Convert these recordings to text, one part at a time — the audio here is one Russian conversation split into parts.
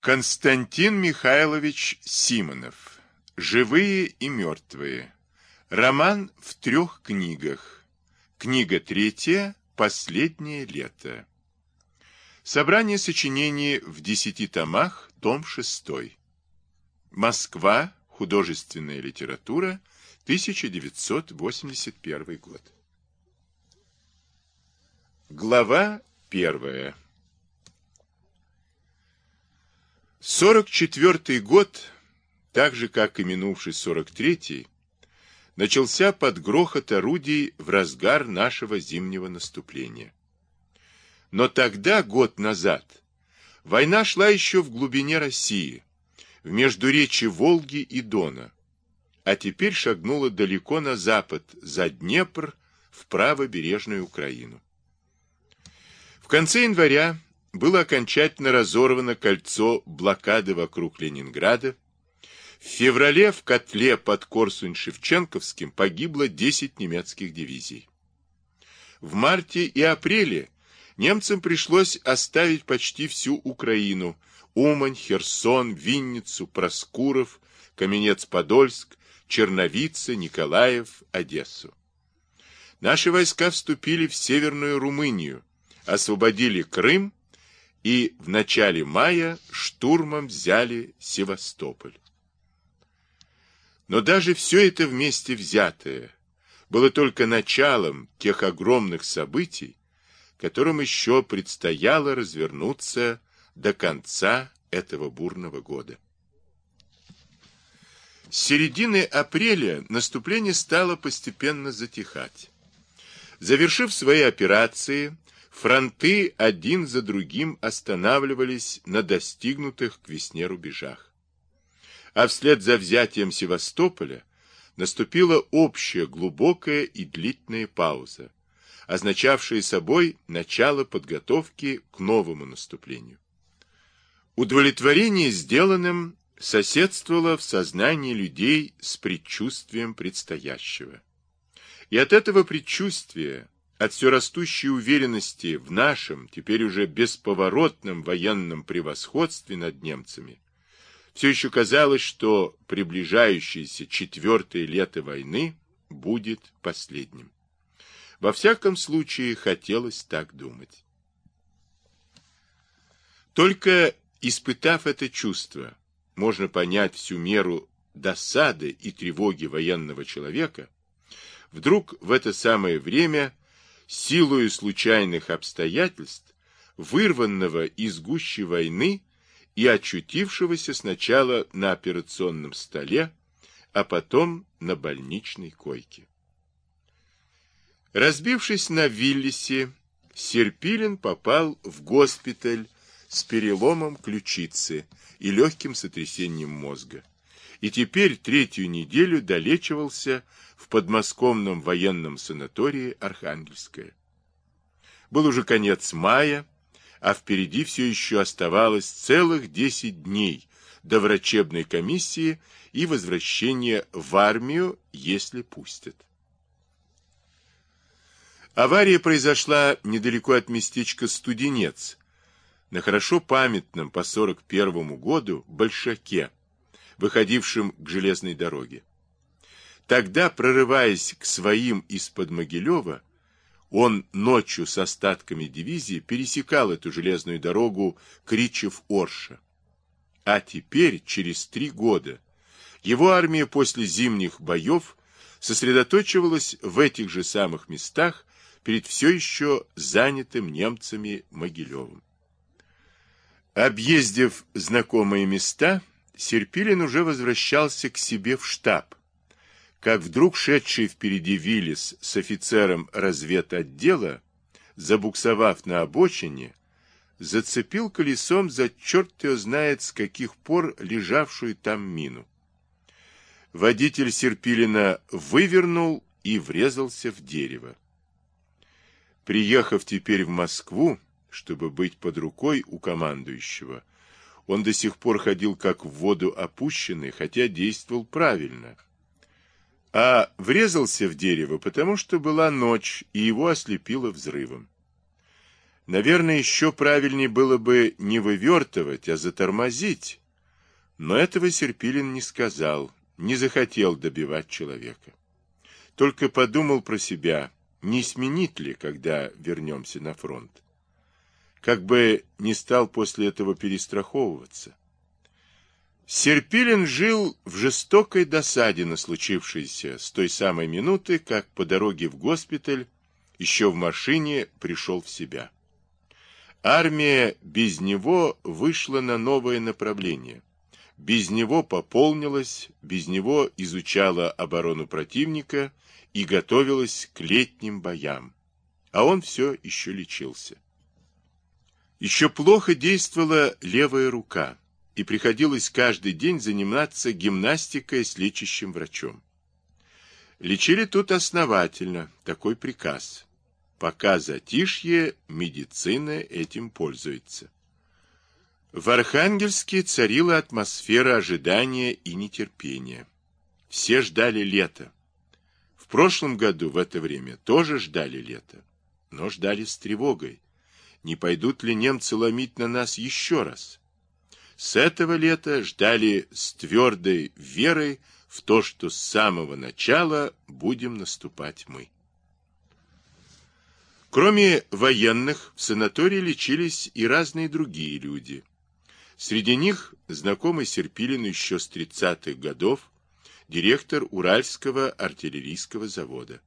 Константин Михайлович Симонов. Живые и мертвые. Роман в трех книгах. Книга третья. Последнее лето. Собрание сочинений в десяти томах. Том шестой. Москва. Художественная литература. 1981 год. Глава первая. 44 год, так же как и минувший 43-й, начался под грохот орудий в разгар нашего зимнего наступления. Но тогда, год назад, война шла еще в глубине России, в междуречии Волги и Дона, а теперь шагнула далеко на запад, за Днепр, в правобережную Украину. В конце января было окончательно разорвано кольцо блокады вокруг Ленинграда. В феврале в котле под Корсунь-Шевченковским погибло 10 немецких дивизий. В марте и апреле немцам пришлось оставить почти всю Украину, Умань, Херсон, Винницу, Проскуров, Каменец-Подольск, Черновица, Николаев, Одессу. Наши войска вступили в Северную Румынию, освободили Крым и в начале мая штурмом взяли Севастополь. Но даже все это вместе взятое было только началом тех огромных событий, которым еще предстояло развернуться до конца этого бурного года. С середины апреля наступление стало постепенно затихать. Завершив свои операции, Фронты один за другим останавливались на достигнутых к весне рубежах. А вслед за взятием Севастополя наступила общая глубокая и длительная пауза, означавшая собой начало подготовки к новому наступлению. Удовлетворение сделанным соседствовало в сознании людей с предчувствием предстоящего. И от этого предчувствия от все растущей уверенности в нашем, теперь уже бесповоротном военном превосходстве над немцами, все еще казалось, что приближающееся четвертое лето войны будет последним. Во всяком случае, хотелось так думать. Только испытав это чувство, можно понять всю меру досады и тревоги военного человека, вдруг в это самое время силою случайных обстоятельств, вырванного из гущи войны и очутившегося сначала на операционном столе, а потом на больничной койке. Разбившись на Виллисе, Серпилин попал в госпиталь с переломом ключицы и легким сотрясением мозга, и теперь третью неделю долечивался в подмосковном военном санатории Архангельское. Был уже конец мая, а впереди все еще оставалось целых 10 дней до врачебной комиссии и возвращения в армию, если пустят. Авария произошла недалеко от местечка Студенец, на хорошо памятном по 41 году Большаке, выходившем к железной дороге. Тогда, прорываясь к своим из-под Могилева, он ночью с остатками дивизии пересекал эту железную дорогу Кричев-Орша. А теперь, через три года, его армия после зимних боев сосредоточивалась в этих же самых местах перед все еще занятым немцами Могилевым. Объездив знакомые места, Серпилин уже возвращался к себе в штаб, как вдруг шедший впереди Виллис с офицером разведотдела, забуксовав на обочине, зацепил колесом за черт его знает с каких пор лежавшую там мину. Водитель Серпилина вывернул и врезался в дерево. Приехав теперь в Москву, чтобы быть под рукой у командующего, он до сих пор ходил как в воду опущенный, хотя действовал правильно – а врезался в дерево, потому что была ночь, и его ослепило взрывом. Наверное, еще правильнее было бы не вывертывать, а затормозить. Но этого Серпилин не сказал, не захотел добивать человека. Только подумал про себя, не сменит ли, когда вернемся на фронт. Как бы не стал после этого перестраховываться. Серпилин жил в жестокой досаде на случившееся с той самой минуты, как по дороге в госпиталь еще в машине пришел в себя. Армия без него вышла на новое направление. Без него пополнилась, без него изучала оборону противника и готовилась к летним боям. А он все еще лечился. Еще плохо действовала левая рука, и приходилось каждый день заниматься гимнастикой с лечащим врачом. Лечили тут основательно, такой приказ. Пока затишье, медицина этим пользуется. В Архангельске царила атмосфера ожидания и нетерпения. Все ждали лета. В прошлом году в это время тоже ждали лета, но ждали с тревогой. Не пойдут ли немцы ломить на нас еще раз? С этого лета ждали с твердой верой в то, что с самого начала будем наступать мы. Кроме военных, в санатории лечились и разные другие люди. Среди них знакомый Серпилин еще с 30-х годов, директор Уральского артиллерийского завода.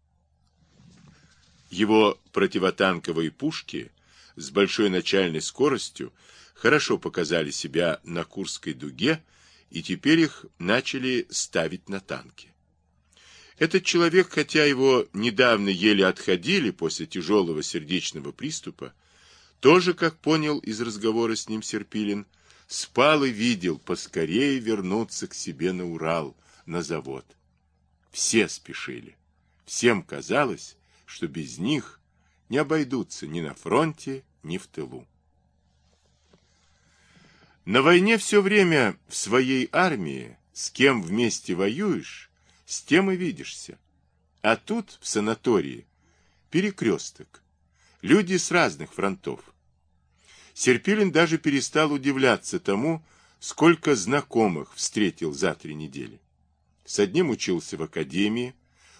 Его противотанковые пушки с большой начальной скоростью хорошо показали себя на Курской дуге, и теперь их начали ставить на танки. Этот человек, хотя его недавно еле отходили после тяжелого сердечного приступа, тоже, как понял из разговора с ним Серпилин, спал и видел поскорее вернуться к себе на Урал, на завод. Все спешили. Всем казалось, что без них не обойдутся ни на фронте, ни в тылу. На войне все время в своей армии, с кем вместе воюешь, с тем и видишься. А тут, в санатории, перекресток. Люди с разных фронтов. Серпилин даже перестал удивляться тому, сколько знакомых встретил за три недели. С одним учился в академии,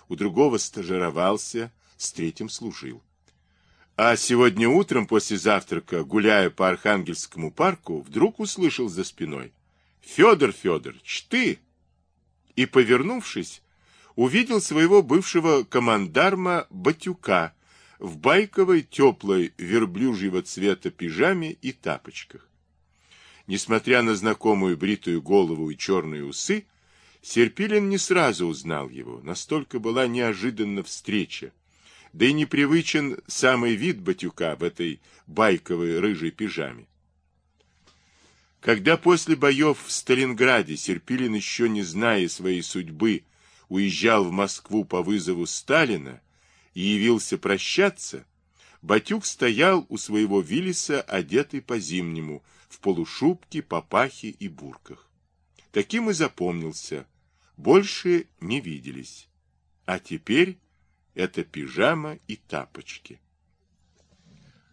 у другого стажировался, с третьим служил. А сегодня утром после завтрака, гуляя по Архангельскому парку, вдруг услышал за спиной «Федор Федорович, ты!» и, повернувшись, увидел своего бывшего командарма Батюка в байковой теплой верблюжьего цвета пижаме и тапочках. Несмотря на знакомую бритую голову и черные усы, Серпилин не сразу узнал его, настолько была неожиданна встреча, да и непривычен самый вид Батюка в этой байковой рыжей пижаме. Когда после боев в Сталинграде Серпилин, еще не зная своей судьбы, уезжал в Москву по вызову Сталина и явился прощаться, Батюк стоял у своего Виллиса, одетый по-зимнему, в полушубке, папахе и бурках. Таким и запомнился. Больше не виделись. А теперь это пижама и тапочки.